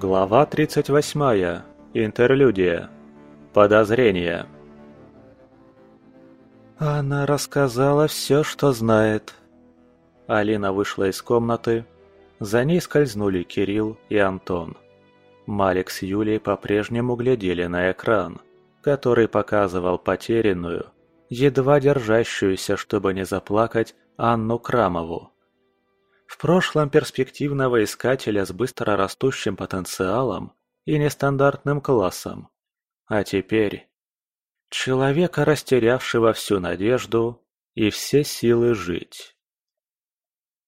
Глава 38. Интерлюдия. Подозрение. Она рассказала все, что знает. Алина вышла из комнаты. За ней скользнули Кирилл и Антон. Малик с Юлей по-прежнему глядели на экран, который показывал потерянную, едва держащуюся, чтобы не заплакать, Анну Крамову. В прошлом перспективного искателя с быстро растущим потенциалом и нестандартным классом. А теперь... Человека, растерявшего всю надежду и все силы жить.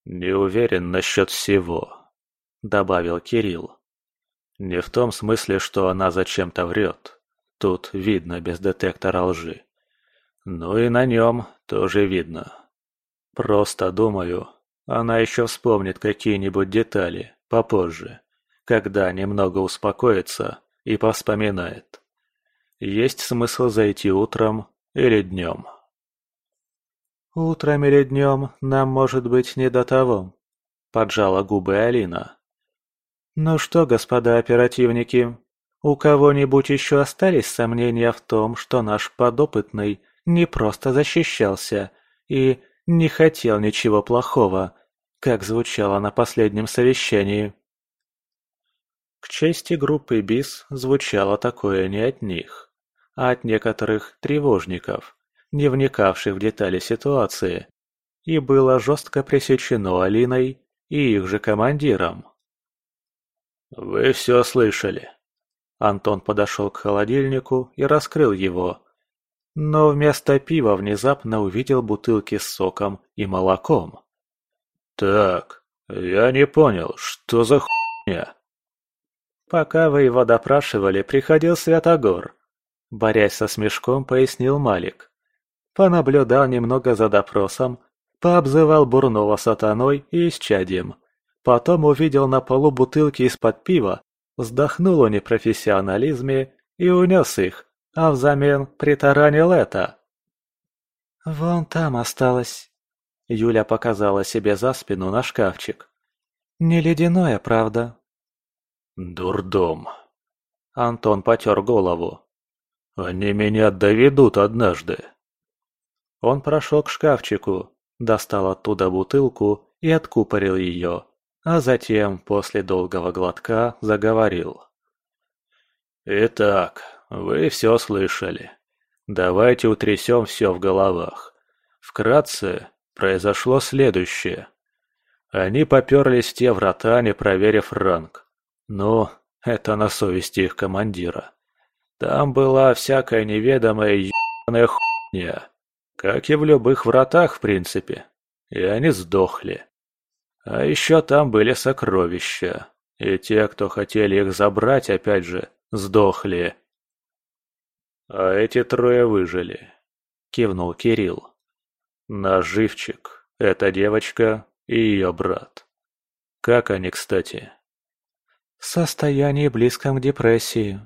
«Не уверен насчет всего», — добавил Кирилл. «Не в том смысле, что она зачем-то врет. Тут видно без детектора лжи. Ну и на нем тоже видно. Просто думаю, она еще вспомнит какие-нибудь детали попозже, когда немного успокоится и повспоминает. Есть смысл зайти утром или днем. «Утром или днем нам может быть не до того», – поджала губы Алина. «Ну что, господа оперативники, у кого-нибудь еще остались сомнения в том, что наш подопытный не просто защищался и не хотел ничего плохого, как звучало на последнем совещании. К чести группы БИС звучало такое не от них, а от некоторых тревожников, не вникавших в детали ситуации, и было жестко пресечено Алиной и их же командиром. «Вы все слышали». Антон подошел к холодильнику и раскрыл его, но вместо пива внезапно увидел бутылки с соком и молоком. «Так, я не понял, что за хуйня?» «Пока вы его допрашивали, приходил Святогор», – борясь со смешком, пояснил Малик. Понаблюдал немного за допросом, пообзывал Бурнова сатаной и исчадием. Потом увидел на полу бутылки из-под пива, вздохнул о непрофессионализме и унес их, а взамен притаранил это. «Вон там осталось», Юля показала себе за спину на шкафчик. «Не ледяное, правда?» «Дурдом!» Антон потер голову. «Они меня доведут однажды!» Он прошел к шкафчику, достал оттуда бутылку и откупорил ее, а затем, после долгого глотка, заговорил. «Итак, вы все слышали. Давайте утрясем все в головах. Вкратце, Произошло следующее. Они поперлись в те врата, не проверив ранг. Ну, это на совести их командира. Там была всякая неведомая ебаная хуйня. Как и в любых вратах, в принципе. И они сдохли. А еще там были сокровища. И те, кто хотели их забрать, опять же, сдохли. А эти трое выжили. Кивнул Кирилл. Наживчик, эта девочка и ее брат. Как они, кстати? В состоянии близком к депрессии.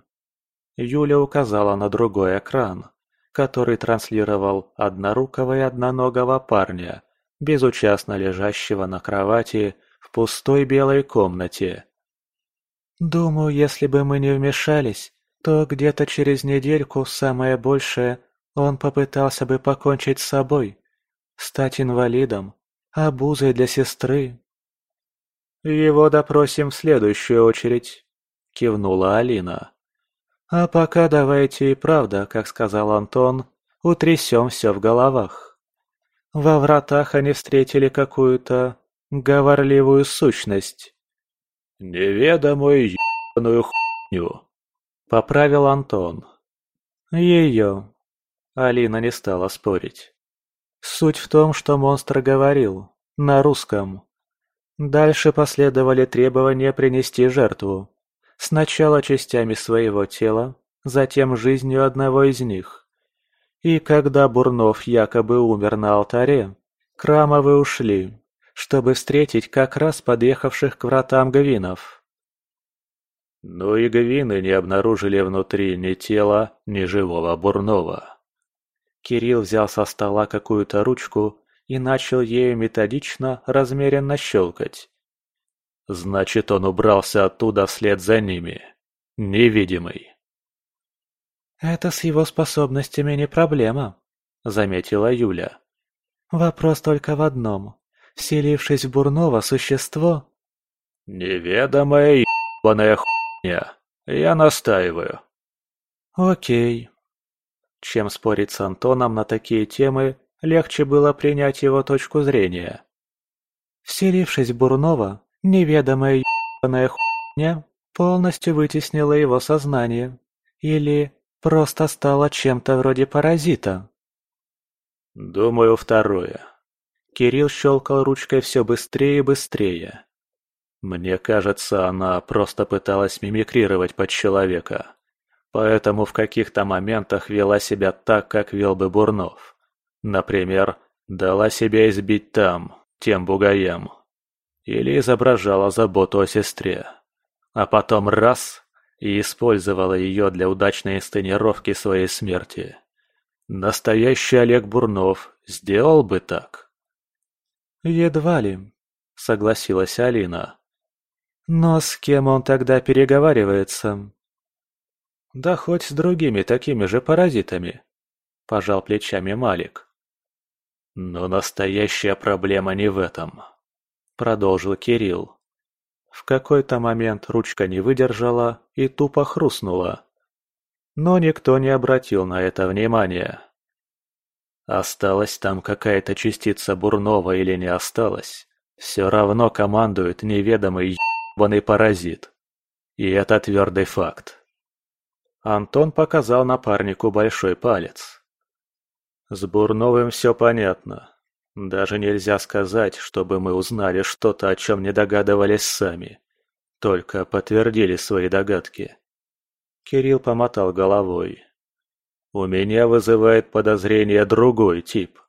Юля указала на другой экран, который транслировал однорукого и одноногого парня, безучастно лежащего на кровати в пустой белой комнате. «Думаю, если бы мы не вмешались, то где-то через недельку, самое большее, он попытался бы покончить с собой, Стать инвалидом? Обузой для сестры?» «Его допросим в следующую очередь», — кивнула Алина. «А пока давайте и правда, как сказал Антон, утрясем все в головах». Во вратах они встретили какую-то говорливую сущность. «Неведомую ебаную хуйню», — поправил Антон. «Ее». Алина не стала спорить. Суть в том, что монстр говорил. На русском. Дальше последовали требования принести жертву. Сначала частями своего тела, затем жизнью одного из них. И когда Бурнов якобы умер на алтаре, Крамовы ушли, чтобы встретить как раз подъехавших к вратам гвинов. Но и гвины не обнаружили внутри ни тела, ни живого Бурнова. Кирилл взял со стола какую-то ручку и начал ею методично, размеренно щелкать. Значит, он убрался оттуда вслед за ними. Невидимый. «Это с его способностями не проблема», — заметила Юля. «Вопрос только в одном. Вселившись в Бурного существо...» «Неведомая ебаная хуйня. Я настаиваю». «Окей». Чем спорить с Антоном на такие темы, легче было принять его точку зрения. Вселившись в Бурнова, неведомая ебаная хуйня полностью вытеснила его сознание. Или просто стала чем-то вроде паразита. Думаю, второе. Кирилл щелкал ручкой все быстрее и быстрее. Мне кажется, она просто пыталась мимикрировать под человека. Поэтому в каких-то моментах вела себя так, как вел бы Бурнов. Например, дала себя избить там, тем бугаям. Или изображала заботу о сестре. А потом раз – и использовала ее для удачной инсценировки своей смерти. Настоящий Олег Бурнов сделал бы так? «Едва ли», — согласилась Алина. «Но с кем он тогда переговаривается?» «Да хоть с другими такими же паразитами», — пожал плечами Малик. «Но настоящая проблема не в этом», — продолжил Кирилл. В какой-то момент ручка не выдержала и тупо хрустнула. Но никто не обратил на это внимания. Осталась там какая-то частица Бурнова или не осталась, все равно командует неведомый ебаный паразит. И это твердый факт. Антон показал напарнику большой палец. С Бурновым все понятно. Даже нельзя сказать, чтобы мы узнали что-то, о чем не догадывались сами. Только подтвердили свои догадки. Кирилл помотал головой. У меня вызывает подозрение другой тип.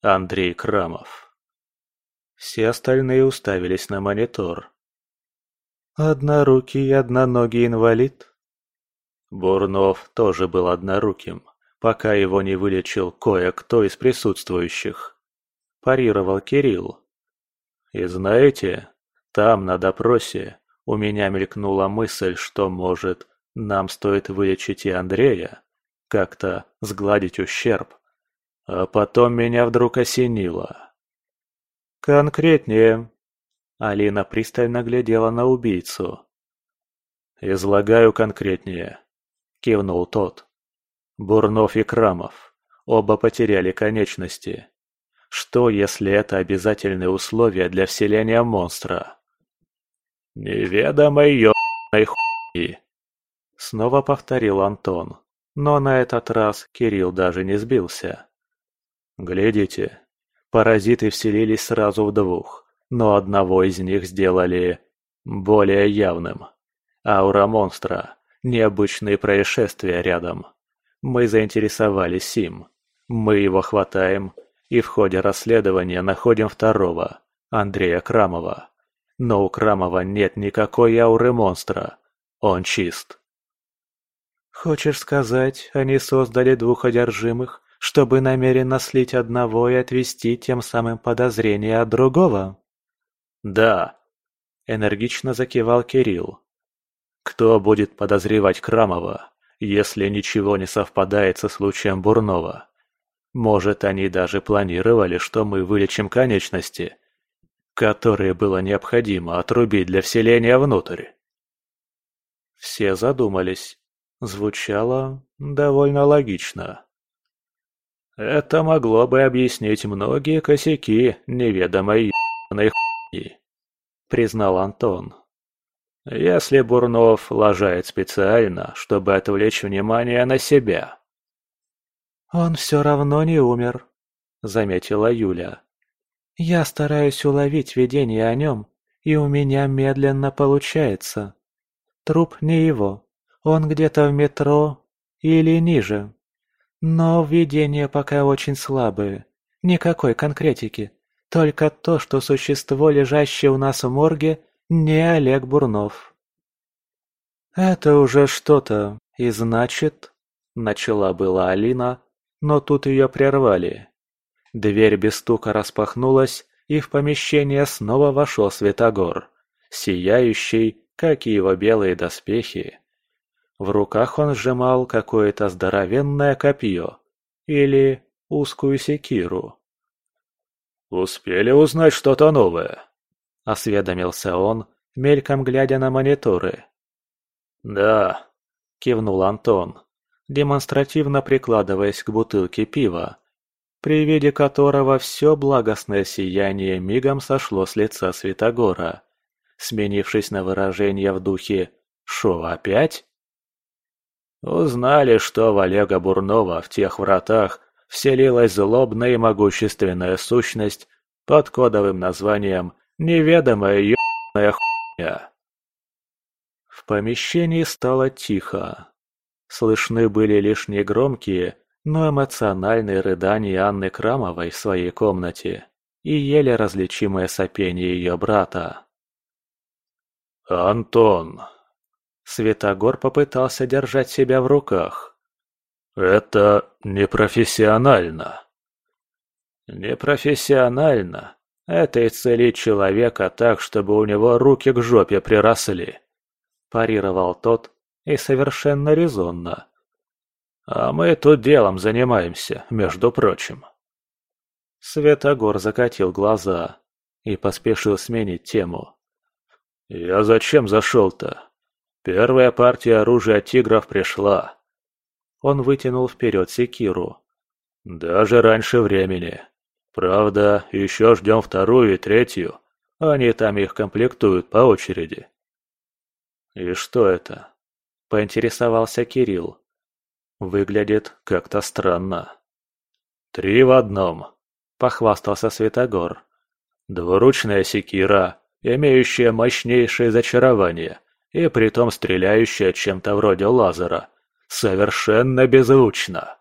Андрей Крамов. Все остальные уставились на монитор. «Однорукий и одноногий инвалид?» Бурнов тоже был одноруким, пока его не вылечил кое-кто из присутствующих. Парировал Кирилл. И знаете, там, на допросе, у меня мелькнула мысль, что, может, нам стоит вылечить и Андрея, как-то сгладить ущерб. А потом меня вдруг осенило. «Конкретнее», Алина пристально глядела на убийцу. «Излагаю конкретнее», — кивнул тот. «Бурнов и Крамов. Оба потеряли конечности. Что, если это обязательные условия для вселения монстра?» «Неведомой ёбаной хуйни», Снова повторил Антон, но на этот раз Кирилл даже не сбился. «Глядите, паразиты вселились сразу в двух, но одного из них сделали более явным. Аура монстра, необычные происшествия рядом. Мы заинтересовались им. Мы его хватаем и в ходе расследования находим второго, Андрея Крамова. Но у Крамова нет никакой ауры монстра. Он чист. Хочешь сказать, они создали двух одержимых, чтобы намеренно слить одного и отвести тем самым подозрения от другого? Да. Энергично закивал Кирилл. Кто будет подозревать Крамова, если ничего не совпадает со случаем Бурнова? Может, они даже планировали, что мы вылечим конечности, которые было необходимо отрубить для вселения внутрь? Все задумались. Звучало довольно логично. Это могло бы объяснить многие косяки неведомой ебаной хуйни, признал Антон. Если Бурнов лажает специально, чтобы отвлечь внимание на себя. «Он все равно не умер», — заметила Юля. «Я стараюсь уловить видение о нем, и у меня медленно получается. Труп не его, он где-то в метро или ниже. Но видения пока очень слабые. Никакой конкретики. Только то, что существо, лежащее у нас в морге, не Олег Бурнов. «Это уже что-то, и значит...» Начала была Алина, но тут ее прервали. Дверь без стука распахнулась, и в помещение снова вошел Светогор. сияющий, как и его белые доспехи. В руках он сжимал какое-то здоровенное копье или узкую секиру. «Успели узнать что-то новое?» – осведомился он, мельком глядя на мониторы. «Да», – кивнул Антон, демонстративно прикладываясь к бутылке пива, при виде которого все благостное сияние мигом сошло с лица Святогора, сменившись на выражение в духе «Шо, опять?» Узнали, что в Олега Бурнова в тех вратах вселилась злобная и могущественная сущность под кодовым названием «Неведомая ебаная хуйня». В помещении стало тихо. Слышны были лишь негромкие, но эмоциональные рыдания Анны Крамовой в своей комнате и еле различимое сопение ее брата. «Антон!» Светогор попытался держать себя в руках. «Это непрофессионально». «Непрофессионально. Это исцелить человека так, чтобы у него руки к жопе приросли», – парировал тот, и совершенно резонно. «А мы тут делом занимаемся, между прочим». Светогор закатил глаза и поспешил сменить тему. «Я зачем зашел-то? Первая партия оружия тигров пришла. Он вытянул вперед секиру. Даже раньше времени. Правда, еще ждем вторую и третью. Они там их комплектуют по очереди. И что это? Поинтересовался Кирилл. Выглядит как-то странно. Три в одном, похвастался Светогор. Двуручная секира, имеющая мощнейшее зачарование и притом стреляющая чем-то вроде лазера. Совершенно беззвучно.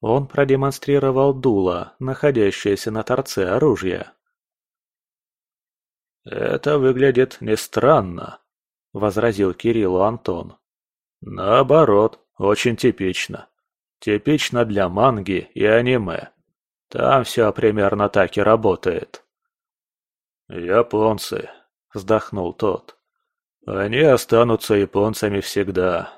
Он продемонстрировал дуло, находящееся на торце оружия. «Это выглядит не странно», — возразил Кириллу Антон. «Наоборот, очень типично. Типично для манги и аниме. Там все примерно так и работает». «Японцы», — вздохнул тот. Они останутся японцами всегда.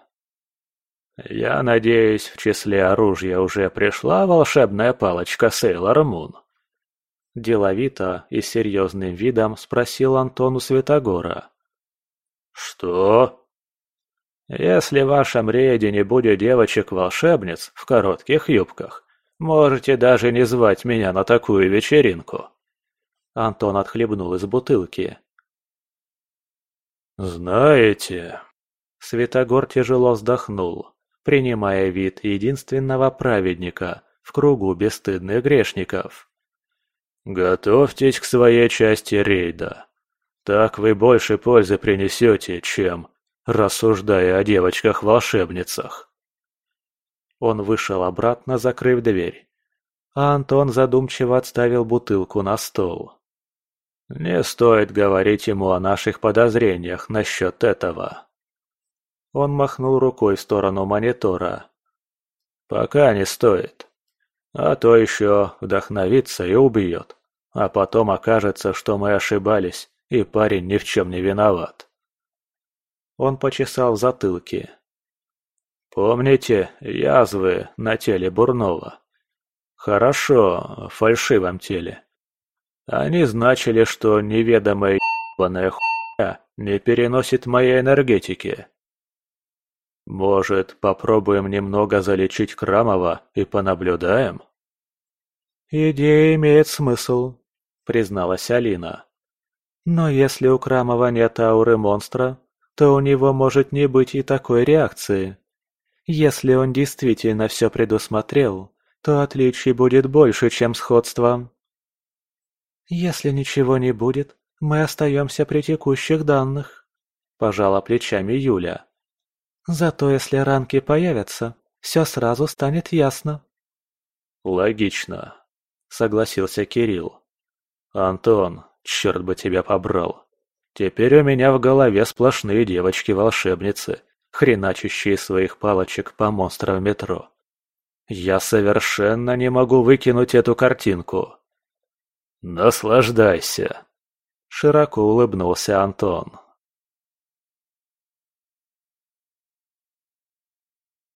Я надеюсь, в числе оружия уже пришла волшебная палочка Сейлор Мун. Деловито и серьезным видом спросил Антону Светогора. «Что?» «Если в вашем рейде не будет девочек-волшебниц в коротких юбках, можете даже не звать меня на такую вечеринку». Антон отхлебнул из бутылки. «Знаете...» Святогор тяжело вздохнул, принимая вид единственного праведника в кругу бесстыдных грешников. «Готовьтесь к своей части рейда. Так вы больше пользы принесете, чем рассуждая о девочках-волшебницах». Он вышел обратно, закрыв дверь. А Антон задумчиво отставил бутылку на стол. Не стоит говорить ему о наших подозрениях насчет этого. Он махнул рукой в сторону монитора. Пока не стоит. А то еще вдохновится и убьет. А потом окажется, что мы ошибались, и парень ни в чем не виноват. Он почесал в затылке. Помните язвы на теле Бурнова? Хорошо, в фальшивом теле. Они значили, что неведомая ебаная хуйня не переносит моей энергетики. Может, попробуем немного залечить Крамова и понаблюдаем? Идея имеет смысл, призналась Алина. Но если у Крамова нет ауры монстра, то у него может не быть и такой реакции. Если он действительно все предусмотрел, то отличий будет больше, чем сходства. «Если ничего не будет, мы остаемся при текущих данных», – пожала плечами Юля. «Зато если ранки появятся, все сразу станет ясно». «Логично», – согласился Кирилл. «Антон, черт бы тебя побрал. Теперь у меня в голове сплошные девочки-волшебницы, хреначащие своих палочек по монстрам метро. Я совершенно не могу выкинуть эту картинку». «Наслаждайся!» Широко улыбнулся Антон.